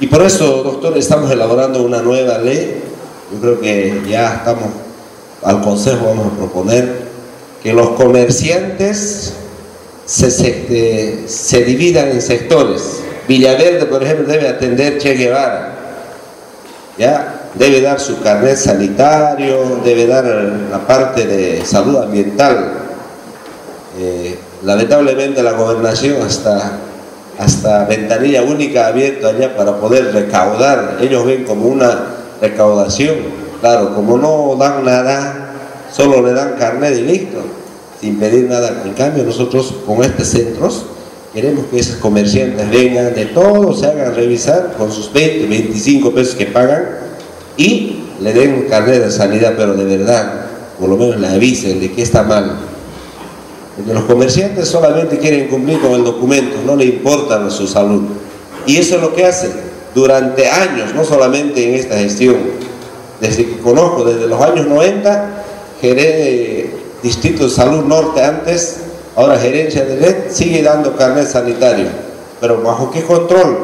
Y por eso, doctor, estamos elaborando una nueva ley. Yo creo que ya estamos, al Consejo vamos a proponer que los comerciantes se, se, se dividan en sectores. Villaverde, por ejemplo, debe atender Che Guevara. ¿Ya? Debe dar su carnet sanitario, debe dar la parte de salud ambiental. Eh, lamentablemente la gobernación hasta hasta ventanilla única abierta allá para poder recaudar. Ellos ven como una recaudación. Claro, como no dan nada, solo le dan carnet y listo, sin pedir nada. En cambio, nosotros con estos centros queremos que esos comerciantes vengan de todo, se hagan revisar con sus 20, 25 pesos que pagan y le den carnet de sanidad, pero de verdad, por lo menos le avisen de que está mal porque los comerciantes solamente quieren cumplir con el documento, no le importa su salud. Y eso es lo que hacen durante años, no solamente en esta gestión. Desde que conozco, desde los años 90, geré Distrito de Salud Norte antes, ahora gerencia de red, sigue dando carnet sanitario. Pero ¿bajo qué control?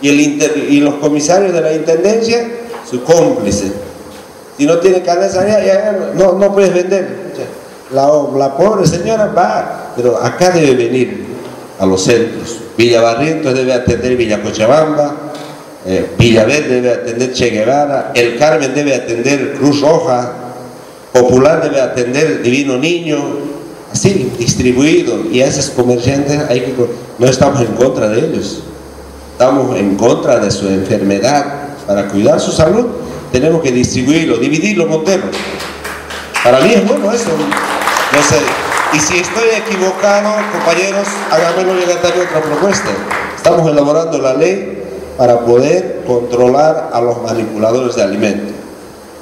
Y los comisarios de la Intendencia, su cómplice. Si no tiene carnet sanitario, no, no puedes vender. La, pobre señora va, pero acá debe venir a los centros. Villa Barrientos debe atender Villa Cochabamba, eh, Villaverde debe atender Che Guevara, El Carmen debe atender Cruz Roja, Popular debe atender Divino Niño, así distribuido. Y a esos comerciantes hay que, no estamos en contra de ellos, estamos en contra de su enfermedad. Para cuidar su salud tenemos que distribuirlo, dividirlo, Montero. Para mí es bueno eso. No sé. Y si estoy equivocado, compañeros, háganmelo llegar también otra propuesta. Estamos elaborando la ley para poder controlar a los manipuladores de alimentos.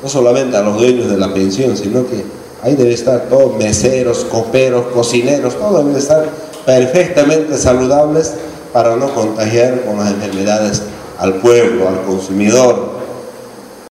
No solamente a los dueños de la pensión, sino que ahí debe estar todos meseros, coperos, cocineros, todos deben estar perfectamente saludables para no contagiar con las enfermedades al pueblo, al consumidor,